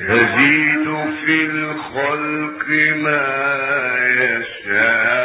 يزيد في الخلق ما يشاء.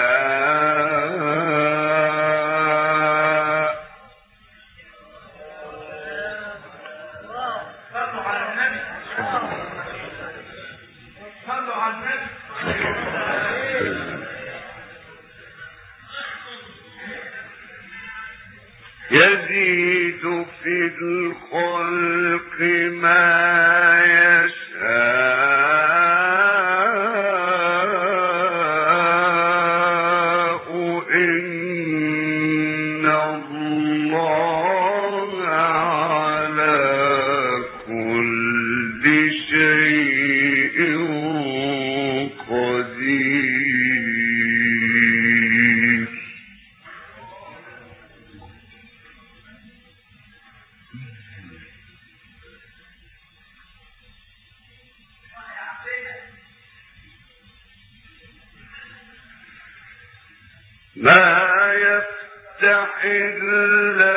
ما يفتح الله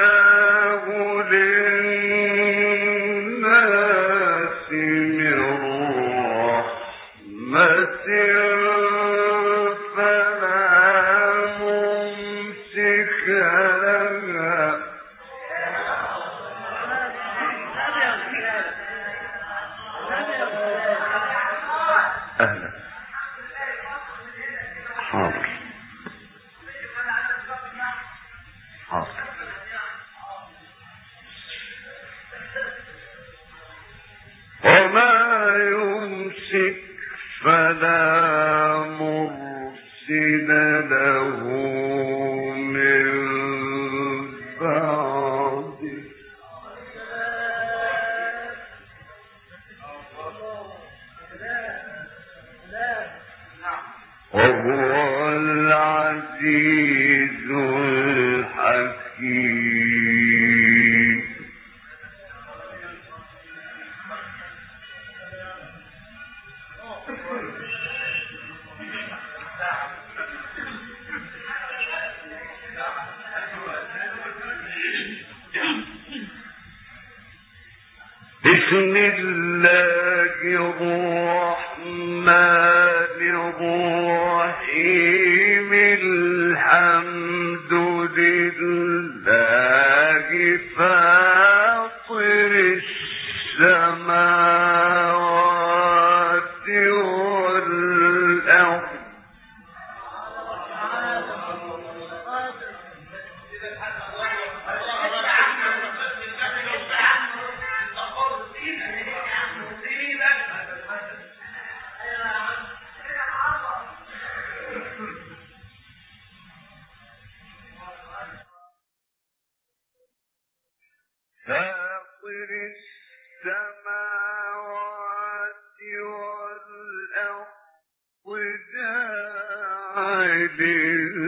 دل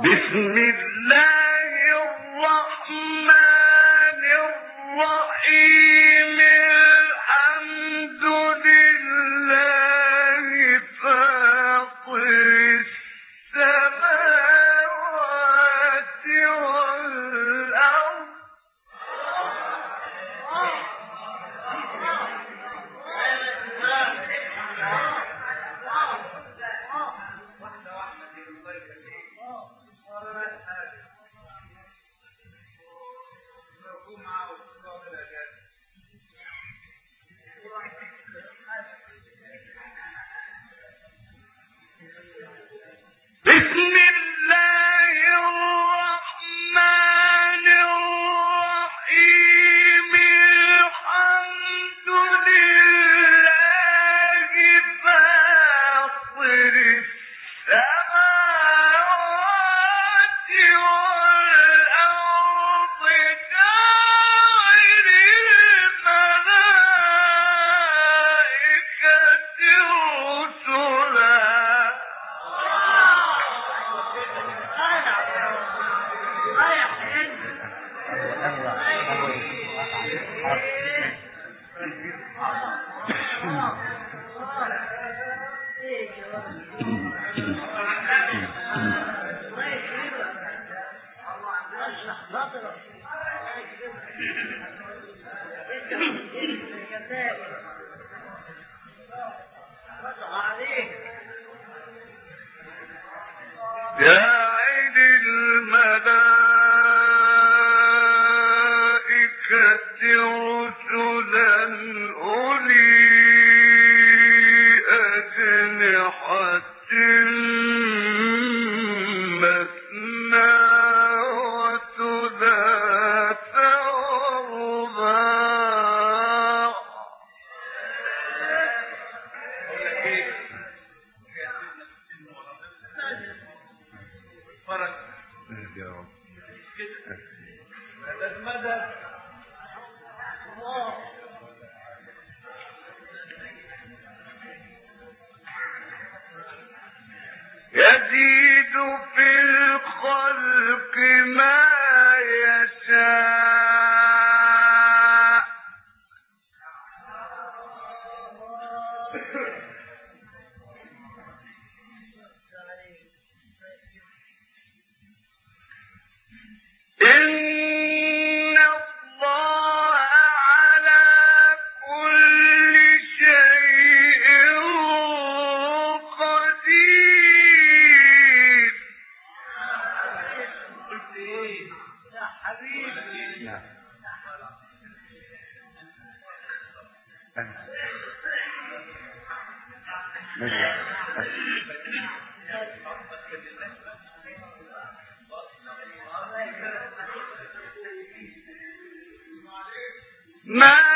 بسم الله. میں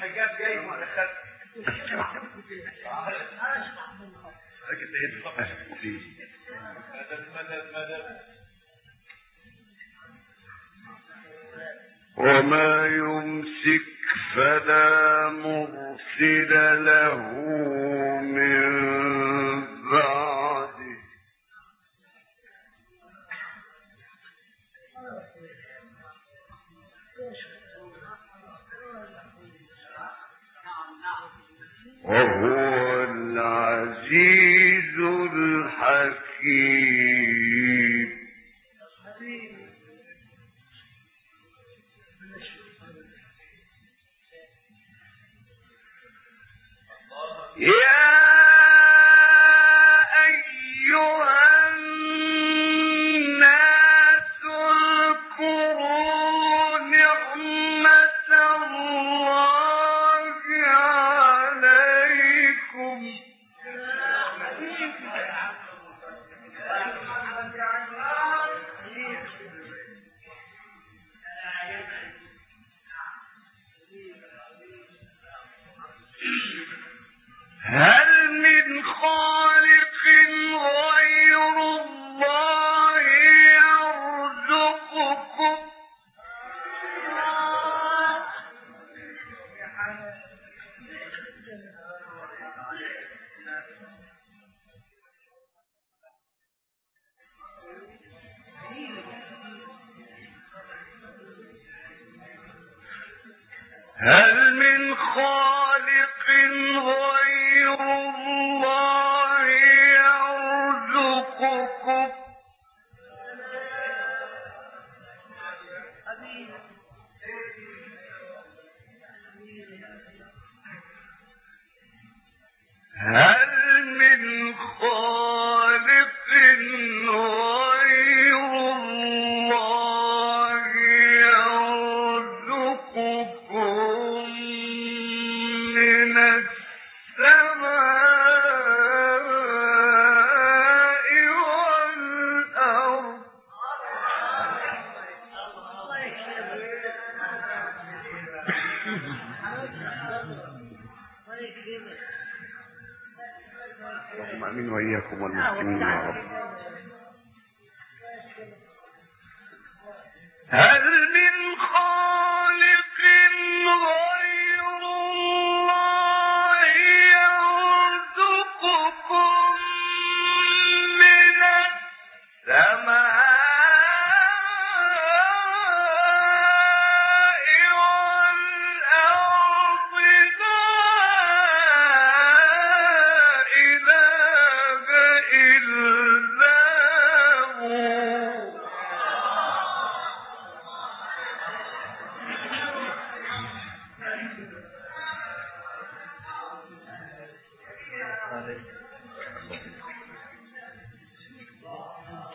حاجات جاي ما وما يمسك فلا مرسل له من بعد.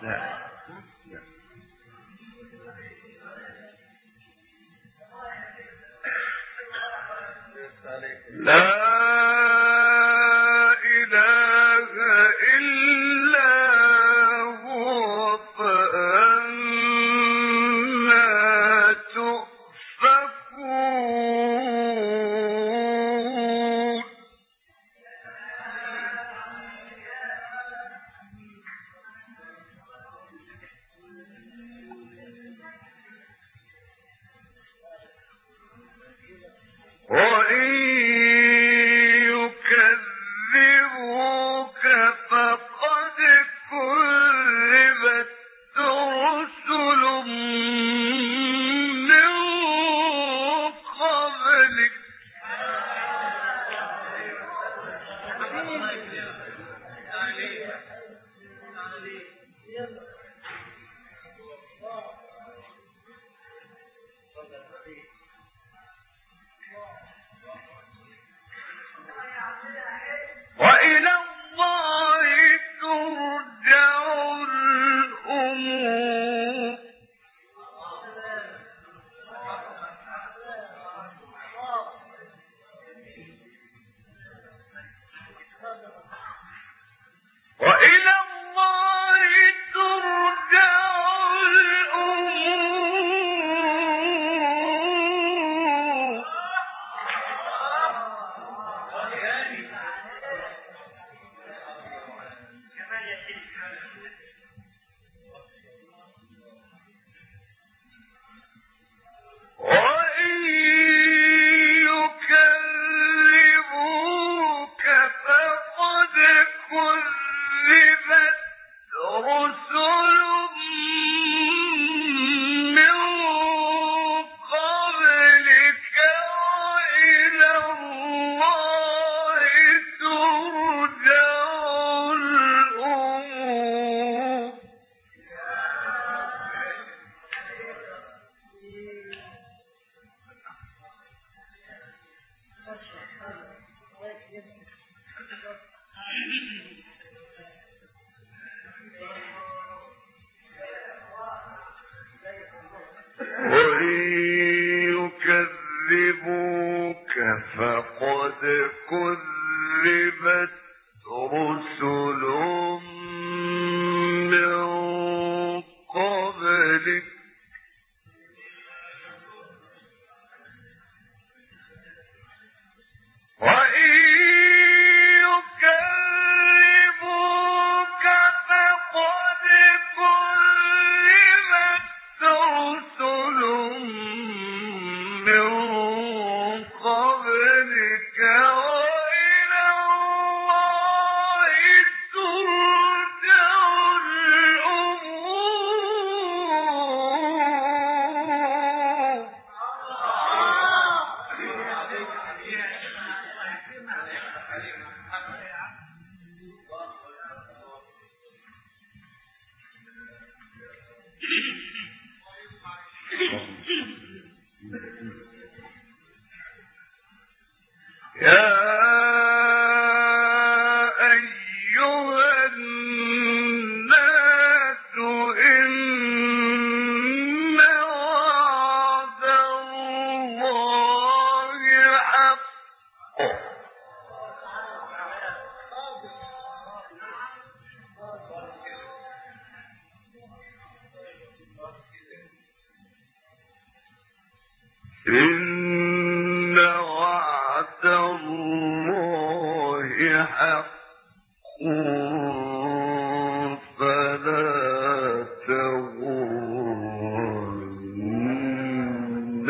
لا. جنگ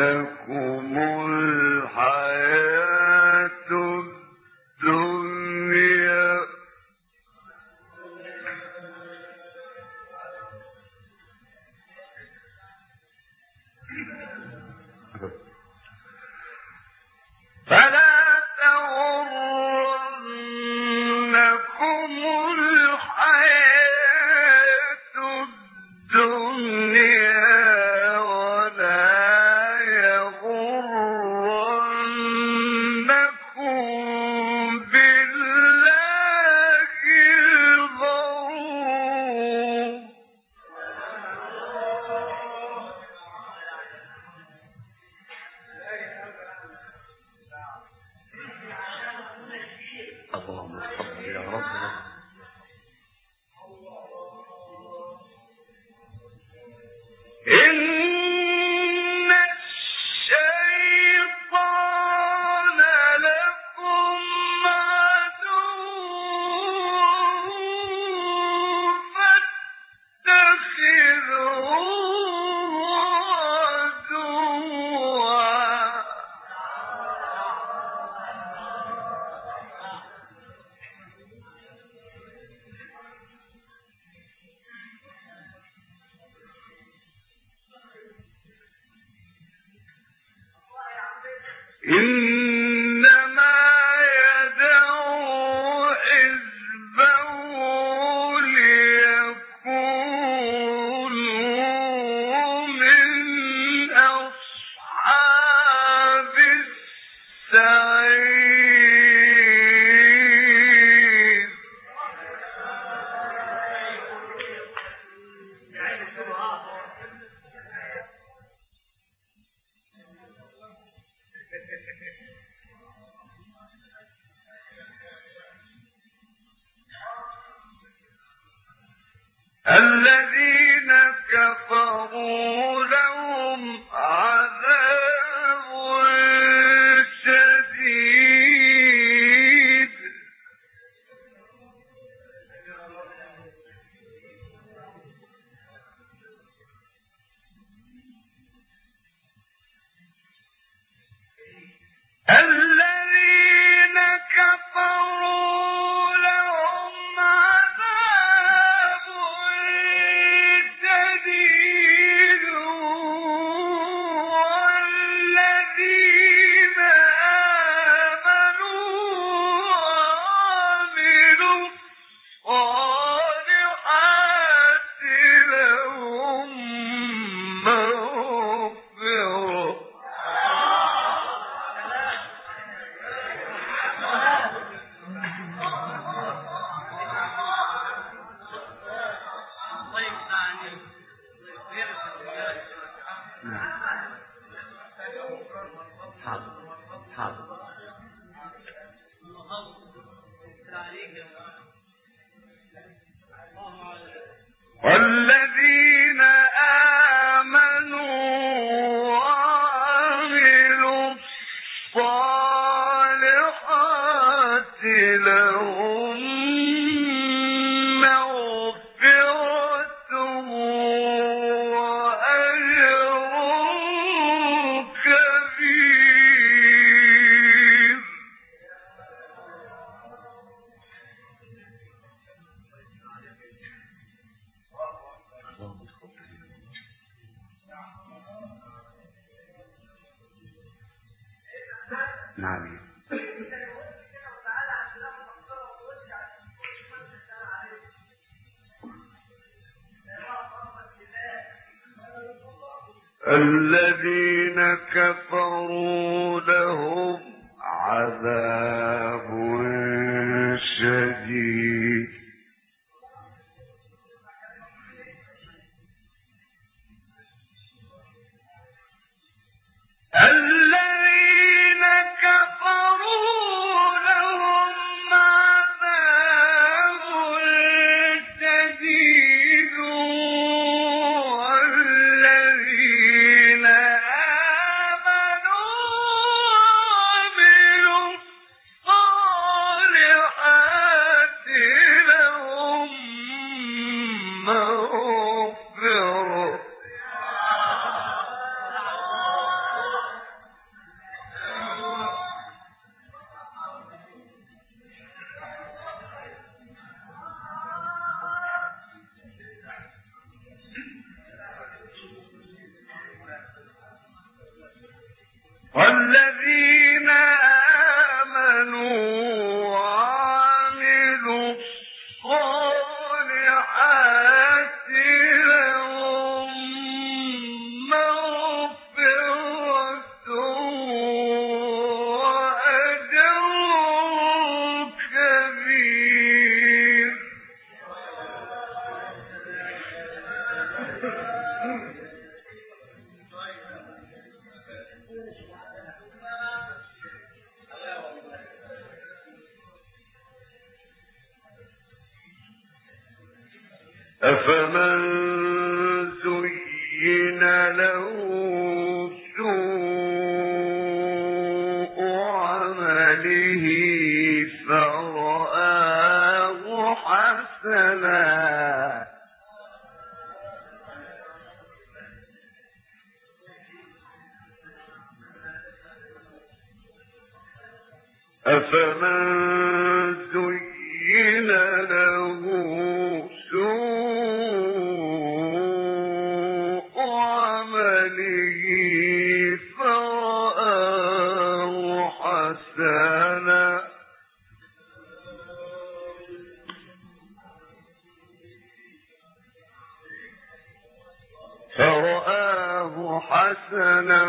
تغرنكم حسنا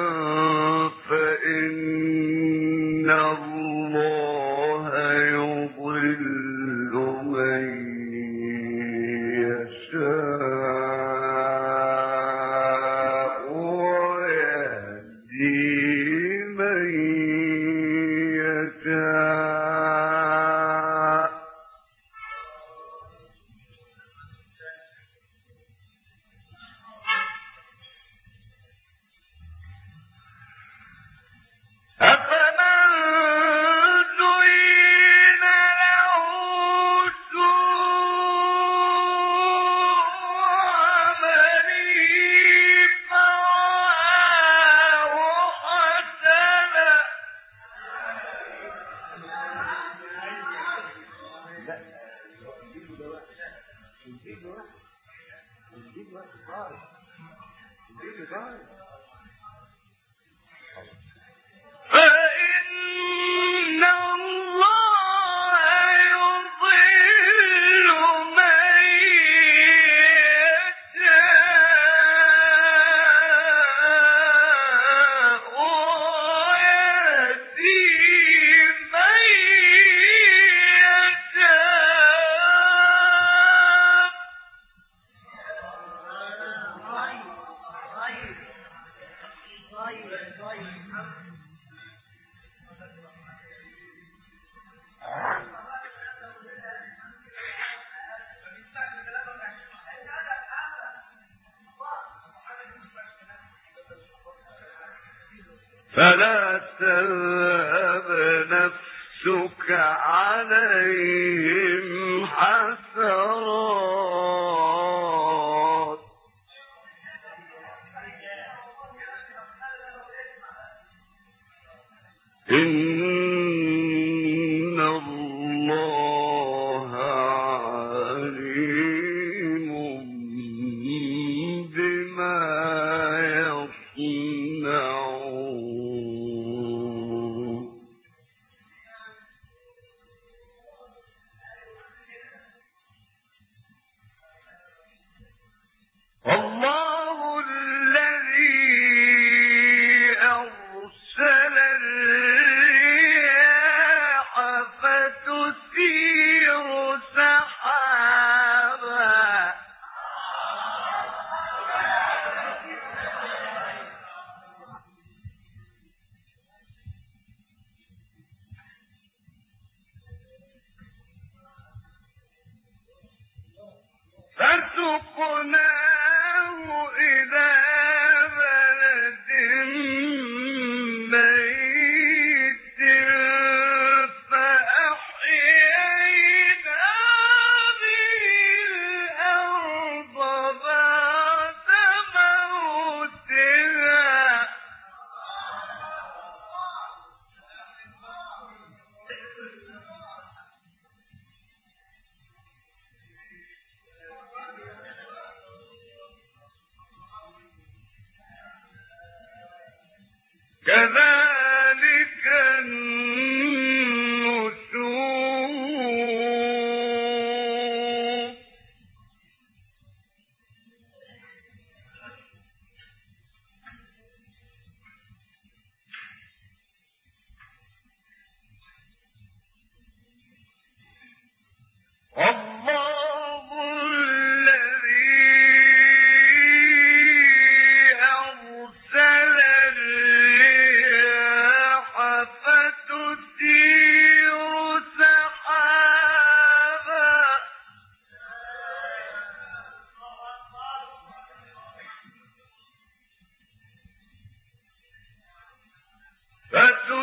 فإن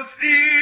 فتثير